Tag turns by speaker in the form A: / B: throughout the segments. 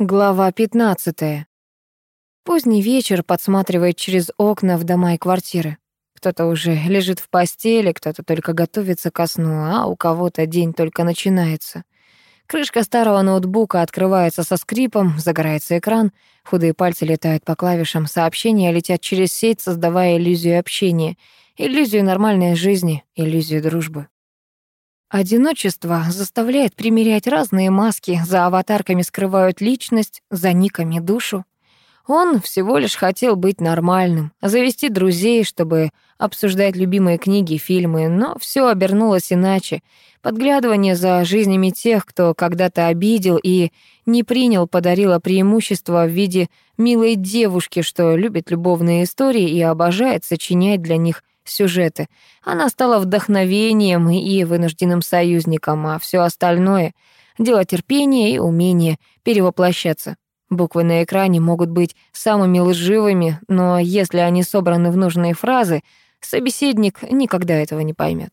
A: Глава 15. Поздний вечер подсматривает через окна в дома и квартиры. Кто-то уже лежит в постели, кто-то только готовится ко сну, а у кого-то день только начинается. Крышка старого ноутбука открывается со скрипом, загорается экран, худые пальцы летают по клавишам, сообщения летят через сеть, создавая иллюзию общения, иллюзию нормальной жизни, иллюзию дружбы. Одиночество заставляет примерять разные маски, за аватарками скрывают личность, за никами душу. Он всего лишь хотел быть нормальным, завести друзей, чтобы обсуждать любимые книги, фильмы, но все обернулось иначе. Подглядывание за жизнями тех, кто когда-то обидел и не принял, подарило преимущество в виде милой девушки, что любит любовные истории и обожает сочинять для них сюжеты. Она стала вдохновением и вынужденным союзником, а все остальное — дело терпения и умения перевоплощаться. Буквы на экране могут быть самыми лживыми, но если они собраны в нужные фразы, собеседник никогда этого не поймет.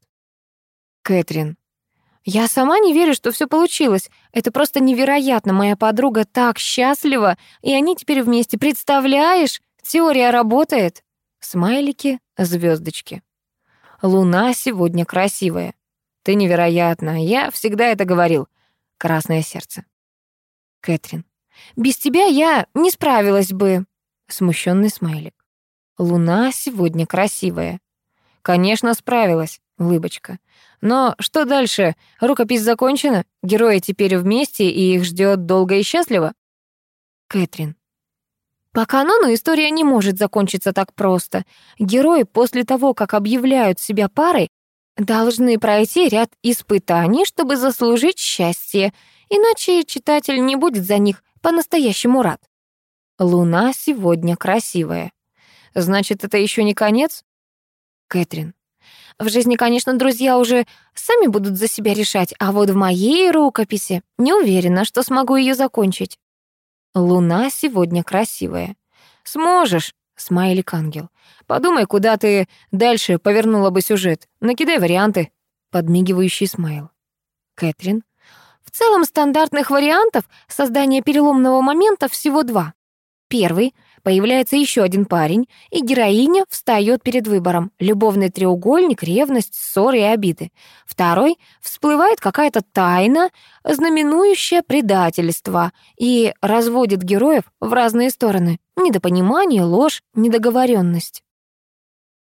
A: Кэтрин. Я сама не верю, что все получилось. Это просто невероятно. Моя подруга так счастлива, и они теперь вместе. Представляешь? Теория работает. Смайлики, звездочки. Луна сегодня красивая. Ты невероятна. Я всегда это говорил. Красное сердце. Кэтрин. Без тебя я не справилась бы. Смущенный смайлик. Луна сегодня красивая. Конечно, справилась. Улыбочка. Но что дальше? Рукопись закончена? Герои теперь вместе, и их ждет долго и счастливо? Кэтрин. По канону история не может закончиться так просто. Герои после того, как объявляют себя парой, должны пройти ряд испытаний, чтобы заслужить счастье, иначе читатель не будет за них по-настоящему рад. Луна сегодня красивая. Значит, это еще не конец? Кэтрин. В жизни, конечно, друзья уже сами будут за себя решать, а вот в моей рукописи не уверена, что смогу ее закончить. Луна сегодня красивая. Сможешь, смайлик ангел. Подумай, куда ты дальше повернула бы сюжет. Накидай варианты. Подмигивающий смайл. Кэтрин. В целом стандартных вариантов создания переломного момента всего два. Первый Появляется еще один парень, и героиня встает перед выбором. Любовный треугольник, ревность, ссоры и обиды. Второй — всплывает какая-то тайна, знаменующая предательство, и разводит героев в разные стороны. Недопонимание, ложь, недоговоренность.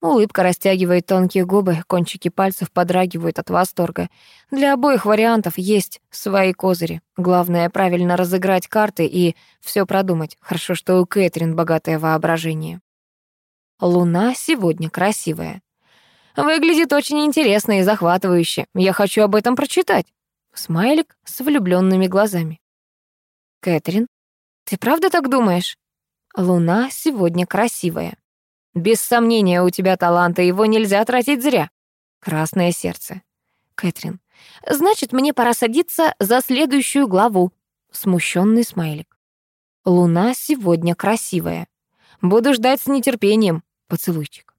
A: Улыбка растягивает тонкие губы, кончики пальцев подрагивают от восторга. Для обоих вариантов есть свои козыри. Главное — правильно разыграть карты и все продумать. Хорошо, что у Кэтрин богатое воображение. Луна сегодня красивая. Выглядит очень интересно и захватывающе. Я хочу об этом прочитать. Смайлик с влюбленными глазами. Кэтрин, ты правда так думаешь? Луна сегодня красивая. Без сомнения, у тебя талант, и его нельзя тратить зря. Красное сердце. Кэтрин. Значит, мне пора садиться за следующую главу. Смущенный смайлик. Луна сегодня красивая. Буду ждать с нетерпением. Поцелуйчик.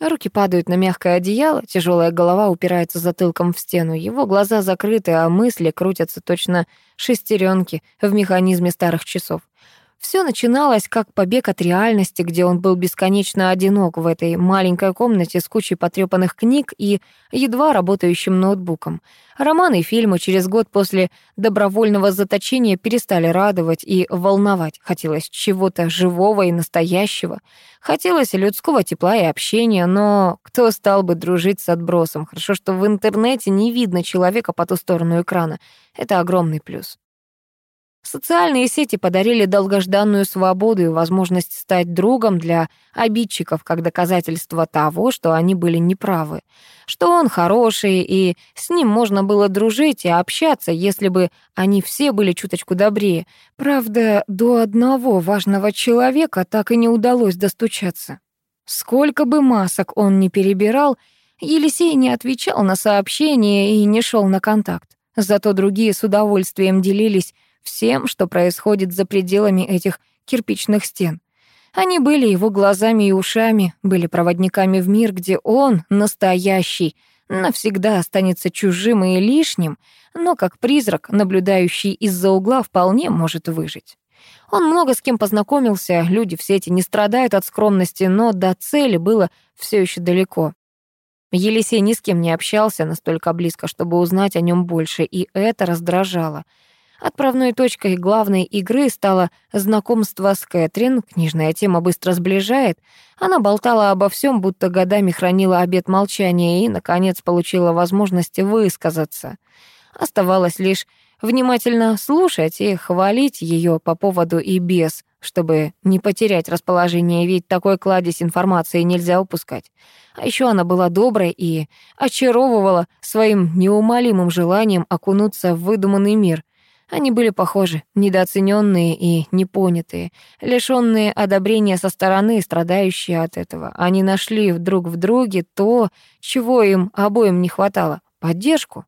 A: Руки падают на мягкое одеяло, тяжелая голова упирается затылком в стену, его глаза закрыты, а мысли крутятся точно шестеренки в механизме старых часов. Все начиналось как побег от реальности, где он был бесконечно одинок в этой маленькой комнате с кучей потрёпанных книг и едва работающим ноутбуком. Романы и фильмы через год после добровольного заточения перестали радовать и волновать. Хотелось чего-то живого и настоящего. Хотелось людского тепла и общения, но кто стал бы дружить с отбросом? Хорошо, что в интернете не видно человека по ту сторону экрана. Это огромный плюс. Социальные сети подарили долгожданную свободу и возможность стать другом для обидчиков как доказательство того, что они были неправы, что он хороший, и с ним можно было дружить и общаться, если бы они все были чуточку добрее. Правда, до одного важного человека так и не удалось достучаться. Сколько бы масок он ни перебирал, Елисей не отвечал на сообщения и не шел на контакт. Зато другие с удовольствием делились всем, что происходит за пределами этих кирпичных стен. Они были его глазами и ушами, были проводниками в мир, где он настоящий, навсегда останется чужим и лишним, но как призрак, наблюдающий из-за угла, вполне может выжить. Он много с кем познакомился, люди в сети не страдают от скромности, но до цели было все еще далеко. Елисей ни с кем не общался настолько близко, чтобы узнать о нем больше, и это раздражало. Отправной точкой главной игры стало знакомство с Кэтрин. Книжная тема быстро сближает. Она болтала обо всем, будто годами хранила обет молчания и, наконец, получила возможность высказаться. Оставалось лишь внимательно слушать и хвалить ее по поводу и без, чтобы не потерять расположение, ведь такой кладезь информации нельзя упускать. А еще она была доброй и очаровывала своим неумолимым желанием окунуться в выдуманный мир. Они были похожи, недооцененные и непонятые, лишенные одобрения со стороны, страдающие от этого. Они нашли друг в друге то, чего им обоим не хватало — поддержку.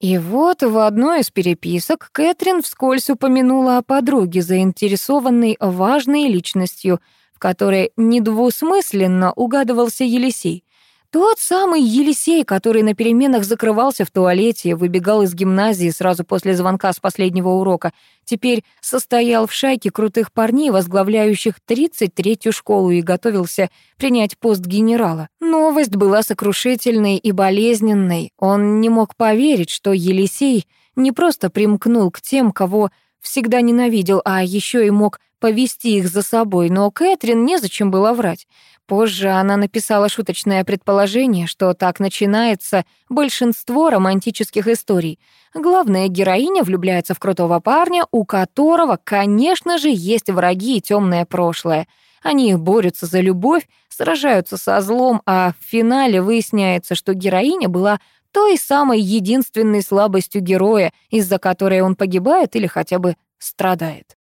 A: И вот в одной из переписок Кэтрин вскользь упомянула о подруге, заинтересованной важной личностью, в которой недвусмысленно угадывался Елисей. Тот самый Елисей, который на переменах закрывался в туалете, выбегал из гимназии сразу после звонка с последнего урока, теперь состоял в шайке крутых парней, возглавляющих 33-ю школу и готовился принять пост генерала. Новость была сокрушительной и болезненной. Он не мог поверить, что Елисей не просто примкнул к тем, кого всегда ненавидел, а еще и мог повести их за собой, но Кэтрин незачем было врать. Позже она написала шуточное предположение, что так начинается большинство романтических историй. Главная героиня влюбляется в крутого парня, у которого, конечно же, есть враги и темное прошлое. Они борются за любовь, сражаются со злом, а в финале выясняется, что героиня была той самой единственной слабостью героя, из-за которой он погибает или хотя бы страдает.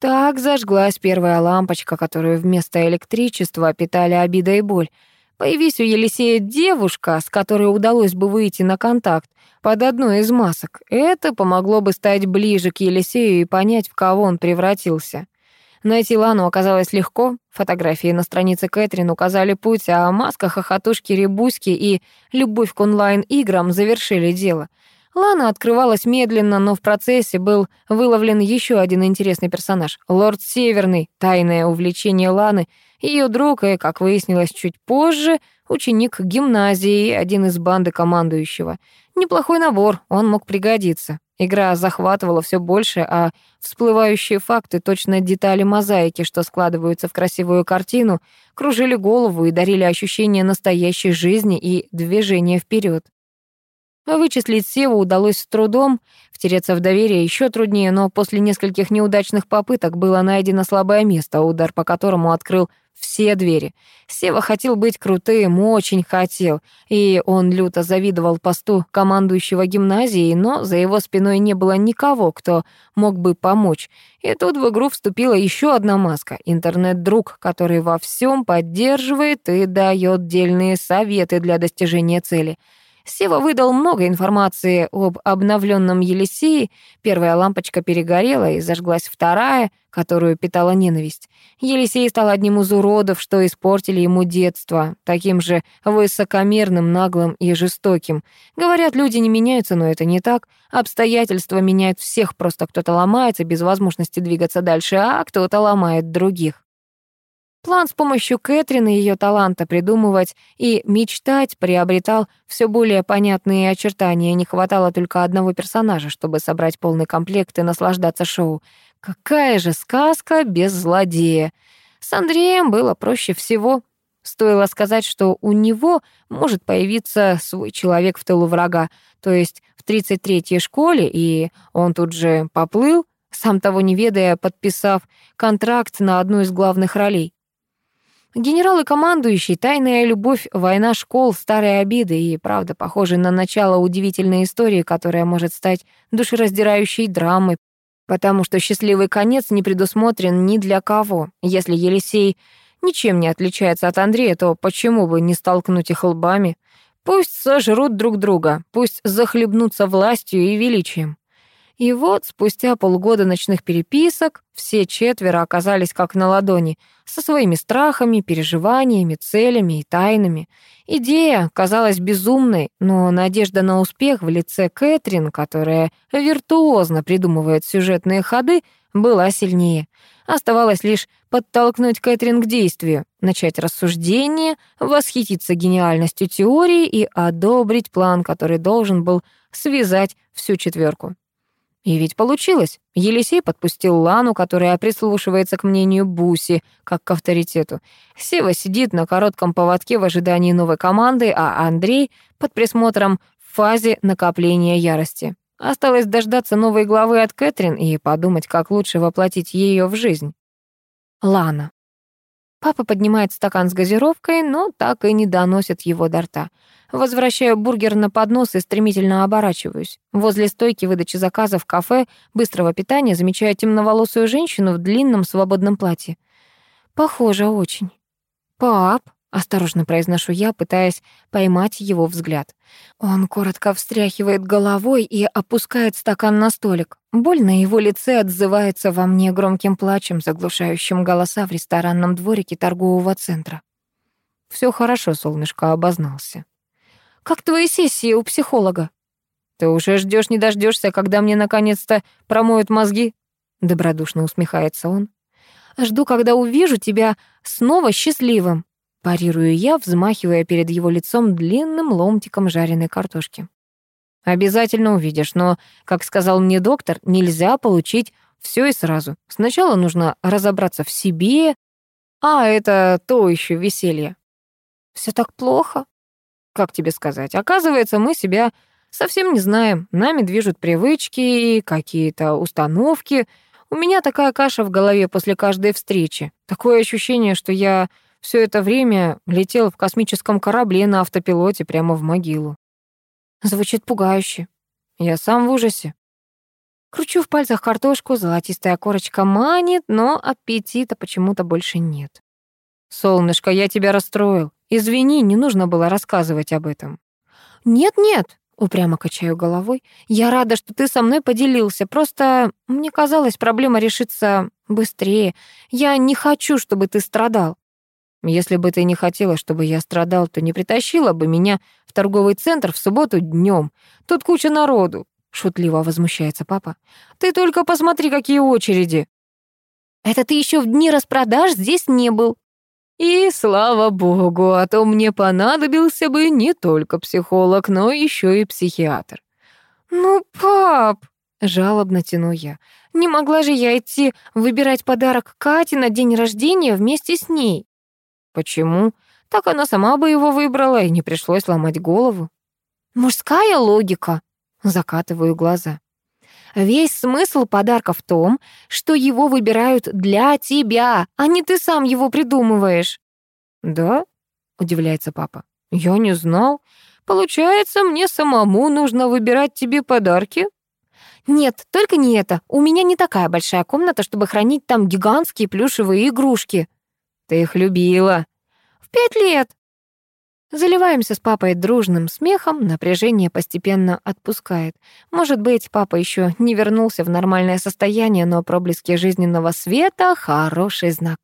A: Так зажглась первая лампочка, которую вместо электричества питали обида и боль. Появись у Елисея девушка, с которой удалось бы выйти на контакт под одной из масок, это помогло бы стать ближе к Елисею и понять, в кого он превратился. Найти Лану оказалось легко. Фотографии на странице Кэтрин указали путь, а маска, хохотушки, ребуськи и любовь к онлайн-играм завершили дело — Лана открывалась медленно, но в процессе был выловлен еще один интересный персонаж — лорд Северный, тайное увлечение Ланы, ее друг и, как выяснилось чуть позже, ученик гимназии, один из банды командующего. Неплохой набор, он мог пригодиться. Игра захватывала все больше, а всплывающие факты, точно детали мозаики, что складываются в красивую картину, кружили голову и дарили ощущение настоящей жизни и движения вперед. Вычислить Севу удалось с трудом, втереться в доверие еще труднее, но после нескольких неудачных попыток было найдено слабое место, удар по которому открыл все двери. Сева хотел быть крутым, очень хотел, и он люто завидовал посту командующего гимназией, но за его спиной не было никого, кто мог бы помочь. И тут в игру вступила еще одна маска — интернет-друг, который во всем поддерживает и дает дельные советы для достижения цели — Сева выдал много информации об обновленном Елисее. Первая лампочка перегорела и зажглась вторая, которую питала ненависть. Елисей стал одним из уродов, что испортили ему детство, таким же высокомерным, наглым и жестоким. Говорят, люди не меняются, но это не так. Обстоятельства меняют всех, просто кто-то ломается без возможности двигаться дальше, а кто-то ломает других. План с помощью Кэтрин и ее таланта придумывать и мечтать приобретал все более понятные очертания. Не хватало только одного персонажа, чтобы собрать полный комплект и наслаждаться шоу. Какая же сказка без злодея! С Андреем было проще всего. Стоило сказать, что у него может появиться свой человек в тылу врага, то есть в 33-й школе, и он тут же поплыл, сам того не ведая, подписав контракт на одну из главных ролей. Генерал и командующий, тайная любовь, война школ, старые обиды и, правда, похожи на начало удивительной истории, которая может стать душераздирающей драмой, потому что счастливый конец не предусмотрен ни для кого. Если Елисей ничем не отличается от Андрея, то почему бы не столкнуть их лбами? Пусть сожрут друг друга, пусть захлебнутся властью и величием. И вот, спустя полгода ночных переписок, все четверо оказались как на ладони, со своими страхами, переживаниями, целями и тайнами. Идея казалась безумной, но надежда на успех в лице Кэтрин, которая виртуозно придумывает сюжетные ходы, была сильнее. Оставалось лишь подтолкнуть Кэтрин к действию, начать рассуждение, восхититься гениальностью теории и одобрить план, который должен был связать всю четверку. И ведь получилось. Елисей подпустил Лану, которая прислушивается к мнению Буси, как к авторитету. Сева сидит на коротком поводке в ожидании новой команды, а Андрей под присмотром в фазе накопления ярости. Осталось дождаться новой главы от Кэтрин и подумать, как лучше воплотить ее в жизнь. Лана. Папа поднимает стакан с газировкой, но так и не доносит его до рта. Возвращаю бургер на поднос и стремительно оборачиваюсь. Возле стойки выдачи заказов в кафе быстрого питания замечаю темноволосую женщину в длинном свободном платье. Похоже очень. «Пап», — осторожно произношу я, пытаясь поймать его взгляд. Он коротко встряхивает головой и опускает стакан на столик. Боль на его лице отзывается во мне громким плачем, заглушающим голоса в ресторанном дворике торгового центра. Все хорошо, солнышко, обознался. Как твои сессии у психолога? Ты уже ждешь, не дождешься, когда мне наконец-то промоют мозги? Добродушно усмехается он. Жду, когда увижу тебя снова счастливым. Парирую я, взмахивая перед его лицом длинным ломтиком жареной картошки. Обязательно увидишь, но, как сказал мне доктор, нельзя получить все и сразу. Сначала нужно разобраться в себе, а это то еще веселье. Все так плохо? как тебе сказать, оказывается, мы себя совсем не знаем. Нами движут привычки, какие-то установки. У меня такая каша в голове после каждой встречи. Такое ощущение, что я все это время летел в космическом корабле на автопилоте прямо в могилу. Звучит пугающе. Я сам в ужасе. Кручу в пальцах картошку, золотистая корочка манит, но аппетита почему-то больше нет. «Солнышко, я тебя расстроил. Извини, не нужно было рассказывать об этом». «Нет-нет», — упрямо качаю головой, «я рада, что ты со мной поделился. Просто мне казалось, проблема решится быстрее. Я не хочу, чтобы ты страдал». «Если бы ты не хотела, чтобы я страдал, то не притащила бы меня в торговый центр в субботу днем. Тут куча народу», — шутливо возмущается папа. «Ты только посмотри, какие очереди». «Это ты еще в дни распродаж здесь не был», и слава богу, а то мне понадобился бы не только психолог, но еще и психиатр. «Ну, пап!» — жалобно тяну я. «Не могла же я идти выбирать подарок Кате на день рождения вместе с ней?» «Почему? Так она сама бы его выбрала, и не пришлось ломать голову». «Мужская логика!» — закатываю глаза. Весь смысл подарка в том, что его выбирают для тебя, а не ты сам его придумываешь. Да? удивляется папа. Я не знал. Получается, мне самому нужно выбирать тебе подарки? Нет, только не это. У меня не такая большая комната, чтобы хранить там гигантские плюшевые игрушки. Ты их любила. Пять лет. Заливаемся с папой дружным смехом, напряжение постепенно отпускает. Может быть, папа еще не вернулся в нормальное состояние, но проблески жизненного света — хороший знак.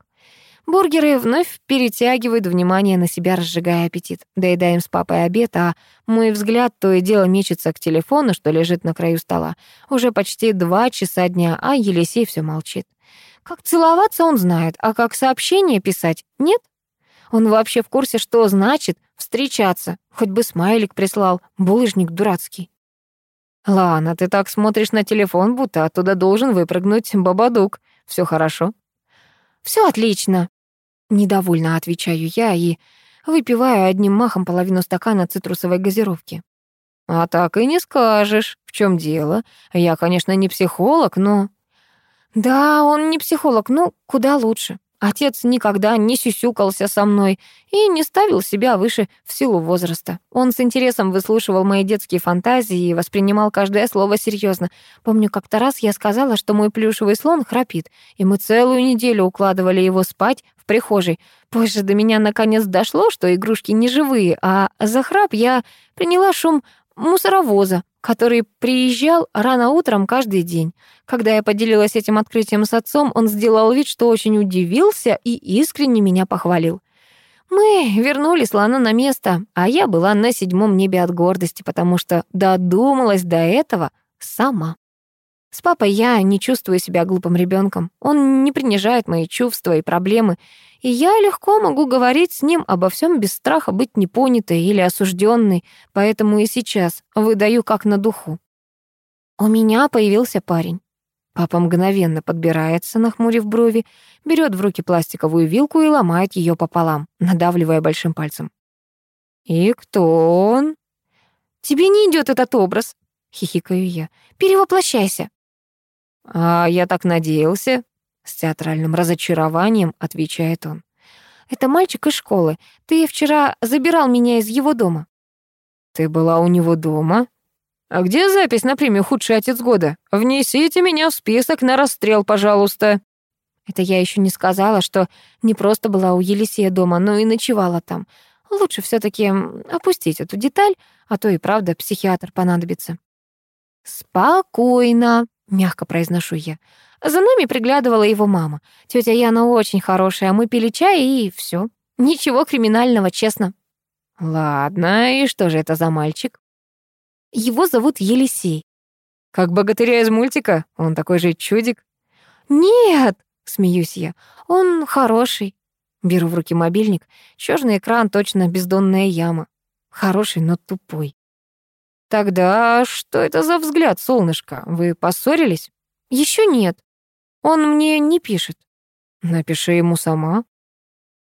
A: Бургеры вновь перетягивают внимание на себя, разжигая аппетит. Доедаем с папой обед, а мой взгляд то и дело мечется к телефону, что лежит на краю стола. Уже почти два часа дня, а Елисей все молчит. Как целоваться он знает, а как сообщение писать — нет. Он вообще в курсе, что значит встречаться. Хоть бы смайлик прислал, булыжник дурацкий. Ладно, ты так смотришь на телефон, будто оттуда должен выпрыгнуть Бабадук. Все хорошо?» Все отлично», — недовольно отвечаю я и выпиваю одним махом половину стакана цитрусовой газировки. «А так и не скажешь, в чем дело. Я, конечно, не психолог, но...» «Да, он не психолог, ну, куда лучше. Отец никогда не сюсюкался со мной и не ставил себя выше в силу возраста. Он с интересом выслушивал мои детские фантазии и воспринимал каждое слово серьезно. Помню, как-то раз я сказала, что мой плюшевый слон храпит, и мы целую неделю укладывали его спать в прихожей. Позже до меня наконец дошло, что игрушки не живые, а за храп я приняла шум мусоровоза. Который приезжал рано утром каждый день. Когда я поделилась этим открытием с отцом, он сделал вид, что очень удивился и искренне меня похвалил. Мы вернули слона на место, а я была на седьмом небе от гордости, потому что додумалась до этого сама. С папой я не чувствую себя глупым ребенком. Он не принижает мои чувства и проблемы, и я легко могу говорить с ним обо всем без страха быть непонятой или осужденной, поэтому и сейчас выдаю как на духу. У меня появился парень. Папа мгновенно подбирается, нахмурив брови, берет в руки пластиковую вилку и ломает ее пополам, надавливая большим пальцем. «И кто он?» «Тебе не идет этот образ», — хихикаю я. «Перевоплощайся». «А я так надеялся», — с театральным разочарованием отвечает он. «Это мальчик из школы. Ты вчера забирал меня из его дома». «Ты была у него дома?» «А где запись на премию «Худший отец года»? Внесите меня в список на расстрел, пожалуйста». Это я еще не сказала, что не просто была у Елисея дома, но и ночевала там. Лучше все таки опустить эту деталь, а то и правда психиатр понадобится. «Спокойно», — мягко произношу я. За нами приглядывала его мама. Тетя Яна очень хорошая, мы пили чай и все. Ничего криминального, честно. Ладно, и что же это за мальчик? Его зовут Елисей. Как богатыря из мультика? Он такой же чудик? Нет, смеюсь я. Он хороший. Беру в руки мобильник. Чёрный экран, точно бездонная яма. Хороший, но тупой. Тогда что это за взгляд, солнышко? Вы поссорились? Еще нет. Он мне не пишет. Напиши ему сама.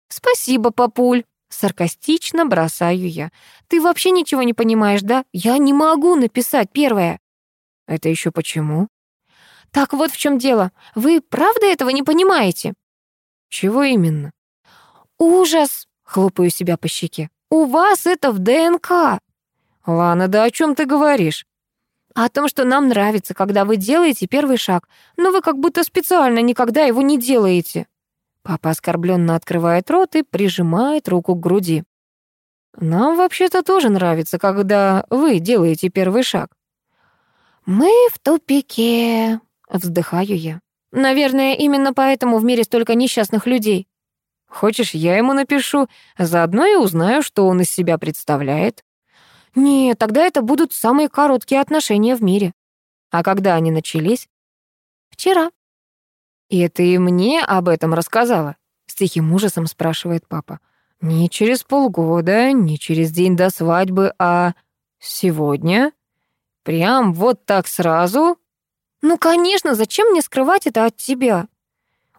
A: Спасибо, папуль. Саркастично бросаю я. Ты вообще ничего не понимаешь, да? Я не могу написать первое. Это еще почему? Так вот в чем дело. Вы правда этого не понимаете? Чего именно? Ужас, хлопаю себя по щеке. У вас это в ДНК. Ладно, да о чем ты говоришь? О том, что нам нравится, когда вы делаете первый шаг, но вы как будто специально никогда его не делаете. Папа оскорбленно открывает рот и прижимает руку к груди. Нам вообще-то тоже нравится, когда вы делаете первый шаг. Мы в тупике, вздыхаю я. Наверное, именно поэтому в мире столько несчастных людей. Хочешь, я ему напишу, заодно и узнаю, что он из себя представляет. Нет, тогда это будут самые короткие отношения в мире. А когда они начались? Вчера. «И ты мне об этом рассказала?» — с тихим ужасом спрашивает папа. «Не через полгода, не через день до свадьбы, а сегодня? Прям вот так сразу?» «Ну, конечно, зачем мне скрывать это от тебя?»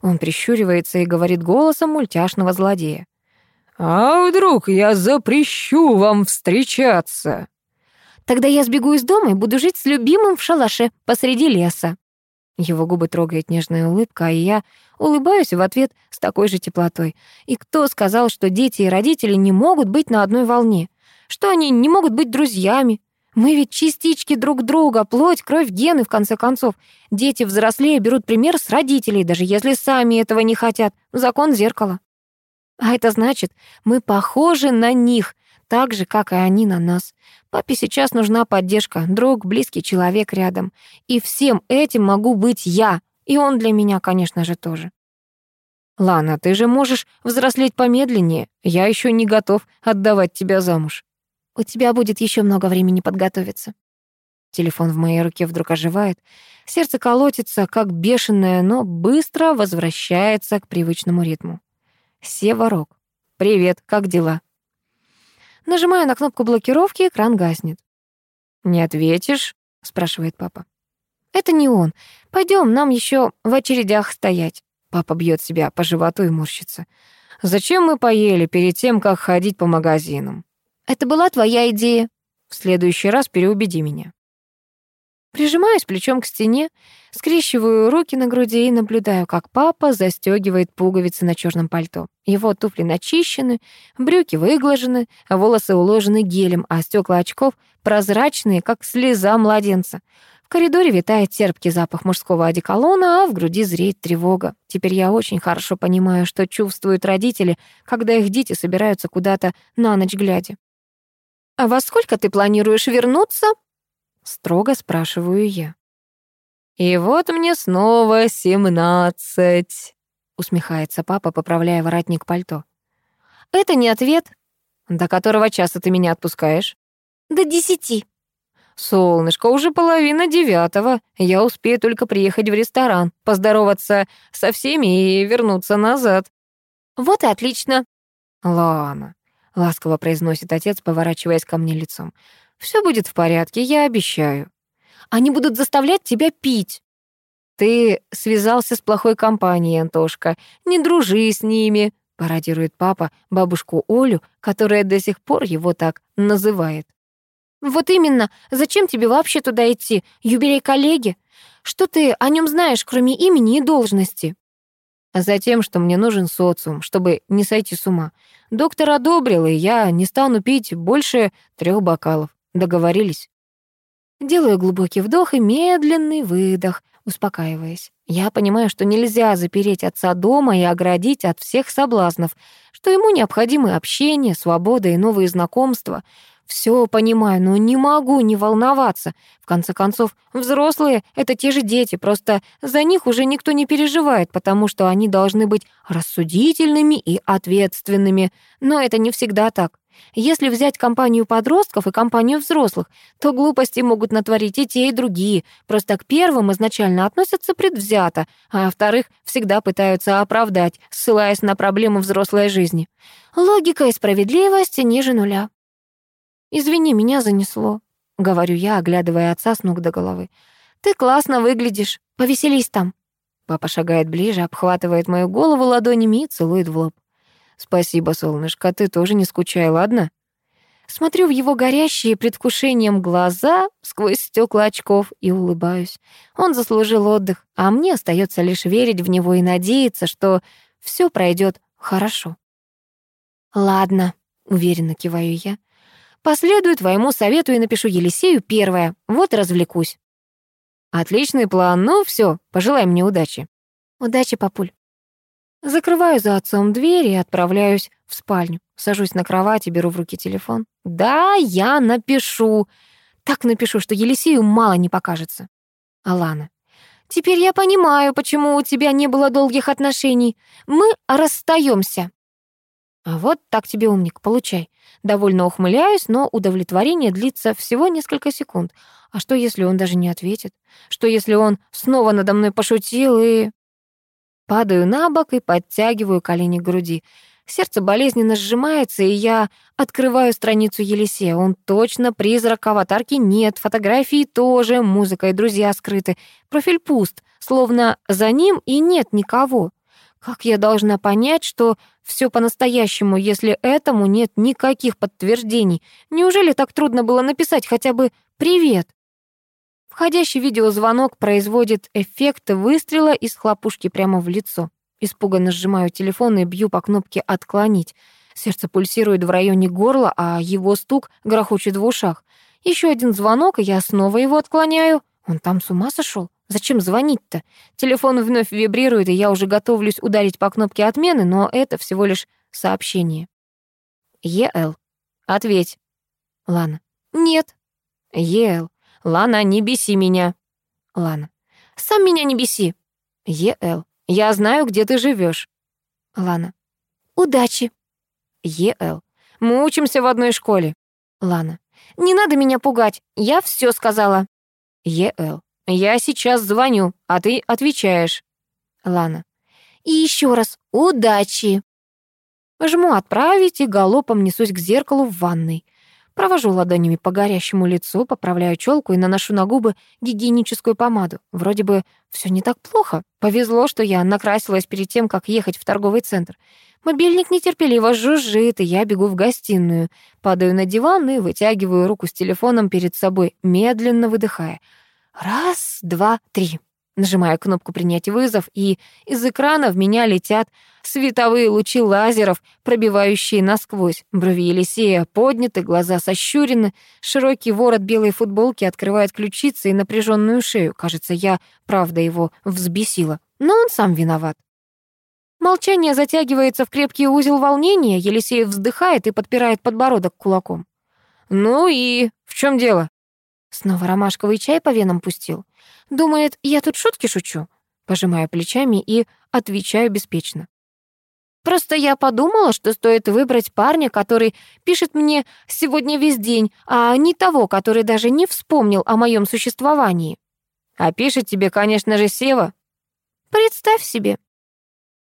A: Он прищуривается и говорит голосом мультяшного злодея. «А вдруг я запрещу вам встречаться?» «Тогда я сбегу из дома и буду жить с любимым в шалаше посреди леса». Его губы трогает нежная улыбка, а я улыбаюсь в ответ с такой же теплотой. И кто сказал, что дети и родители не могут быть на одной волне? Что они не могут быть друзьями? Мы ведь частички друг друга, плоть, кровь, гены, в конце концов. Дети взрослее берут пример с родителей, даже если сами этого не хотят. Закон зеркала. А это значит, мы похожи на них, так же, как и они на нас. Папе сейчас нужна поддержка, друг, близкий человек рядом. И всем этим могу быть я, и он для меня, конечно же, тоже. Лана, ты же можешь взрослеть помедленнее. Я еще не готов отдавать тебя замуж. У тебя будет еще много времени подготовиться. Телефон в моей руке вдруг оживает. Сердце колотится, как бешеное, но быстро возвращается к привычному ритму. Сева Привет, как дела? Нажимаю на кнопку блокировки, экран гаснет. «Не ответишь?» — спрашивает папа. «Это не он. Пойдем, нам еще в очередях стоять». Папа бьет себя по животу и морщится. «Зачем мы поели перед тем, как ходить по магазинам?» «Это была твоя идея. В следующий раз переубеди меня». Прижимаюсь плечом к стене, скрещиваю руки на груди и наблюдаю, как папа застегивает пуговицы на черном пальто. Его туфли начищены, брюки выглажены, волосы уложены гелем, а стекла очков прозрачные, как слеза младенца. В коридоре витает терпкий запах мужского одеколона, а в груди зреет тревога. Теперь я очень хорошо понимаю, что чувствуют родители, когда их дети собираются куда-то на ночь глядя. «А во сколько ты планируешь вернуться?» Строго спрашиваю я. «И вот мне снова семнадцать», — усмехается папа, поправляя воротник пальто. «Это не ответ. До которого часа ты меня отпускаешь?» «До десяти». «Солнышко, уже половина девятого. Я успею только приехать в ресторан, поздороваться со всеми и вернуться назад». «Вот и отлично». «Лана», — ласково произносит отец, поворачиваясь ко мне лицом. «Всё будет в порядке, я обещаю». «Они будут заставлять тебя пить». «Ты связался с плохой компанией, Антошка. Не дружи с ними», — пародирует папа бабушку Олю, которая до сих пор его так называет. «Вот именно. Зачем тебе вообще туда идти? Юбилей коллеги? Что ты о нем знаешь, кроме имени и должности?» А затем, что мне нужен социум, чтобы не сойти с ума. Доктор одобрил, и я не стану пить больше трех бокалов. Договорились? Делаю глубокий вдох и медленный выдох, успокаиваясь. Я понимаю, что нельзя запереть отца дома и оградить от всех соблазнов, что ему необходимы общение, свобода и новые знакомства. Все понимаю, но не могу не волноваться. В конце концов, взрослые — это те же дети, просто за них уже никто не переживает, потому что они должны быть рассудительными и ответственными. Но это не всегда так. Если взять компанию подростков и компанию взрослых, то глупости могут натворить и те, и другие. Просто к первым изначально относятся предвзято, а вторых всегда пытаются оправдать, ссылаясь на проблемы взрослой жизни. Логика и справедливость ниже нуля. «Извини, меня занесло», — говорю я, оглядывая отца с ног до головы. «Ты классно выглядишь. Повеселись там». Папа шагает ближе, обхватывает мою голову ладонями и целует в лоб. «Спасибо, солнышко, ты тоже не скучай, ладно?» Смотрю в его горящие предвкушением глаза сквозь стекла очков и улыбаюсь. Он заслужил отдых, а мне остается лишь верить в него и надеяться, что все пройдет хорошо. «Ладно», — уверенно киваю я. «Последую твоему совету и напишу Елисею первое. Вот и развлекусь». «Отличный план. Ну все, пожелай мне удачи». «Удачи, папуль». Закрываю за отцом дверь и отправляюсь в спальню. Сажусь на кровать и беру в руки телефон. Да, я напишу. Так напишу, что Елисею мало не покажется. Алана. Теперь я понимаю, почему у тебя не было долгих отношений. Мы расстаемся. А вот так тебе, умник, получай. Довольно ухмыляюсь, но удовлетворение длится всего несколько секунд. А что, если он даже не ответит? Что, если он снова надо мной пошутил и... Падаю на бок и подтягиваю колени к груди. Сердце болезненно сжимается, и я открываю страницу Елисея. Он точно призрак, аватарки нет, фотографии тоже, музыка и друзья скрыты. Профиль пуст, словно за ним и нет никого. Как я должна понять, что все по-настоящему, если этому нет никаких подтверждений? Неужели так трудно было написать хотя бы «привет»? Входящий видеозвонок производит эффект выстрела из хлопушки прямо в лицо. Испуганно сжимаю телефон и бью по кнопке «Отклонить». Сердце пульсирует в районе горла, а его стук грохочет в ушах. Еще один звонок, и я снова его отклоняю. Он там с ума сошел? Зачем звонить-то? Телефон вновь вибрирует, и я уже готовлюсь ударить по кнопке отмены, но это всего лишь сообщение. ЕЛ. Ответь. Лана. Нет. ЕЛ. Лана, не беси меня. Лана. Сам меня не беси. ЕЛ. Я знаю, где ты живешь. Лана. Удачи. ЕЛ. Мы учимся в одной школе. Лана. Не надо меня пугать. Я все сказала. ЕЛ. Я сейчас звоню, а ты отвечаешь. Лана. И еще раз удачи. Жму отправить и галопом несусь к зеркалу в ванной. Провожу ладонями по горящему лицу, поправляю челку и наношу на губы гигиеническую помаду. Вроде бы все не так плохо. Повезло, что я накрасилась перед тем, как ехать в торговый центр. Мобильник нетерпеливо жужжит, и я бегу в гостиную. Падаю на диван и вытягиваю руку с телефоном перед собой, медленно выдыхая. Раз, два, три. Нажимаю кнопку «Принять вызов», и из экрана в меня летят световые лучи лазеров, пробивающие насквозь. Брови Елисея подняты, глаза сощурены, широкий ворот белой футболки открывает ключицы и напряженную шею. Кажется, я, правда, его взбесила. Но он сам виноват. Молчание затягивается в крепкий узел волнения, Елисеев вздыхает и подпирает подбородок кулаком. «Ну и в чем дело?» Снова ромашковый чай по венам пустил. Думает, я тут шутки шучу. Пожимаю плечами и отвечаю беспечно. Просто я подумала, что стоит выбрать парня, который пишет мне сегодня весь день, а не того, который даже не вспомнил о моем существовании. А пишет тебе, конечно же, Сева. Представь себе.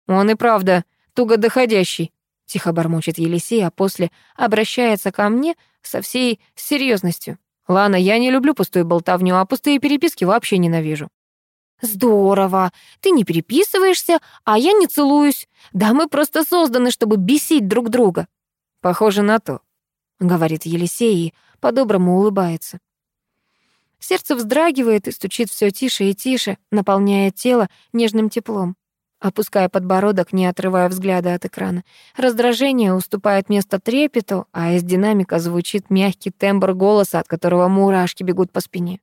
A: Он и правда туго доходящий, тихо бормочет Елисей, а после обращается ко мне со всей серьезностью. Лана, я не люблю пустую болтовню, а пустые переписки вообще ненавижу. «Здорово. Ты не переписываешься, а я не целуюсь. Да мы просто созданы, чтобы бесить друг друга». «Похоже на то», — говорит Елисей и по-доброму улыбается. Сердце вздрагивает и стучит все тише и тише, наполняя тело нежным теплом. Опуская подбородок, не отрывая взгляда от экрана. Раздражение уступает место трепету, а из динамика звучит мягкий тембр голоса, от которого мурашки бегут по спине.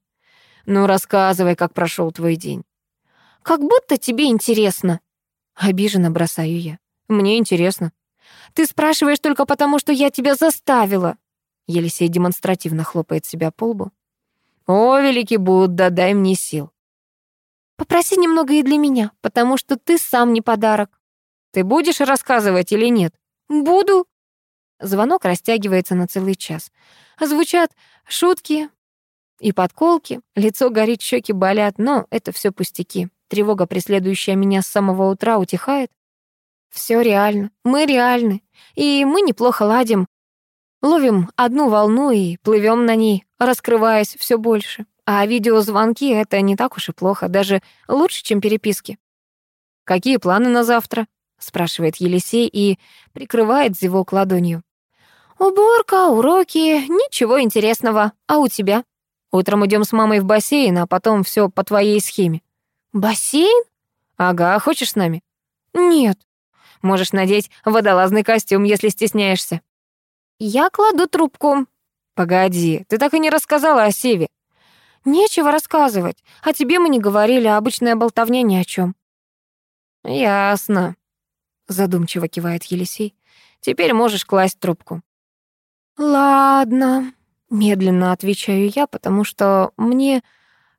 A: «Ну, рассказывай, как прошел твой день». «Как будто тебе интересно». Обиженно бросаю я. «Мне интересно». «Ты спрашиваешь только потому, что я тебя заставила». Елисей демонстративно хлопает себя по лбу. «О, великий Будда, дай мне сил». «Попроси немного и для меня, потому что ты сам не подарок». «Ты будешь рассказывать или нет?» «Буду». Звонок растягивается на целый час. Звучат шутки, и подколки, лицо горит, щеки болят, но это все пустяки. Тревога, преследующая меня с самого утра, утихает. Все реально, мы реальны, и мы неплохо ладим. Ловим одну волну и плывем на ней, раскрываясь все больше. А видеозвонки — это не так уж и плохо, даже лучше, чем переписки. «Какие планы на завтра?» — спрашивает Елисей и прикрывает зевок ладонью. «Уборка, уроки, ничего интересного. А у тебя?» Утром идем с мамой в бассейн, а потом все по твоей схеме. Бассейн? Ага, хочешь с нами? Нет. Можешь надеть водолазный костюм, если стесняешься. Я кладу трубку. Погоди, ты так и не рассказала о Севе. Нечего рассказывать. О тебе мы не говорили, а обычная болтовня ни о чем. Ясно. Задумчиво кивает Елисей. Теперь можешь класть трубку. Ладно. Медленно отвечаю я, потому что мне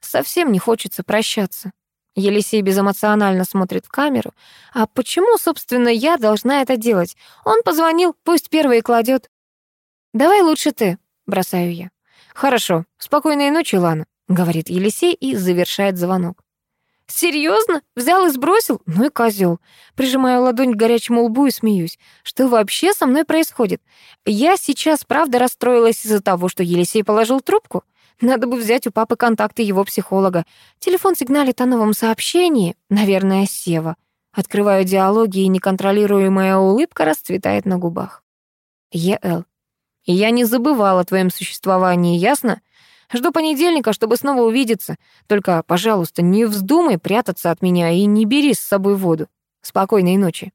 A: совсем не хочется прощаться. Елисей безэмоционально смотрит в камеру. А почему, собственно, я должна это делать? Он позвонил, пусть первый кладет. «Давай лучше ты», — бросаю я. «Хорошо. Спокойной ночи, Лана», — говорит Елисей и завершает звонок. Серьезно? Взял и сбросил? Ну и козел. Прижимаю ладонь к горячему лбу и смеюсь. Что вообще со мной происходит? Я сейчас правда расстроилась из-за того, что Елисей положил трубку? Надо бы взять у папы контакты его психолога. Телефон сигналит о новом сообщении. Наверное, Сева. Открываю диалоги, и неконтролируемая улыбка расцветает на губах. ЕЛ. Я не забывала о твоем существовании, ясно? Жду понедельника, чтобы снова увидеться. Только, пожалуйста, не вздумай прятаться от меня и не бери с собой воду. Спокойной ночи.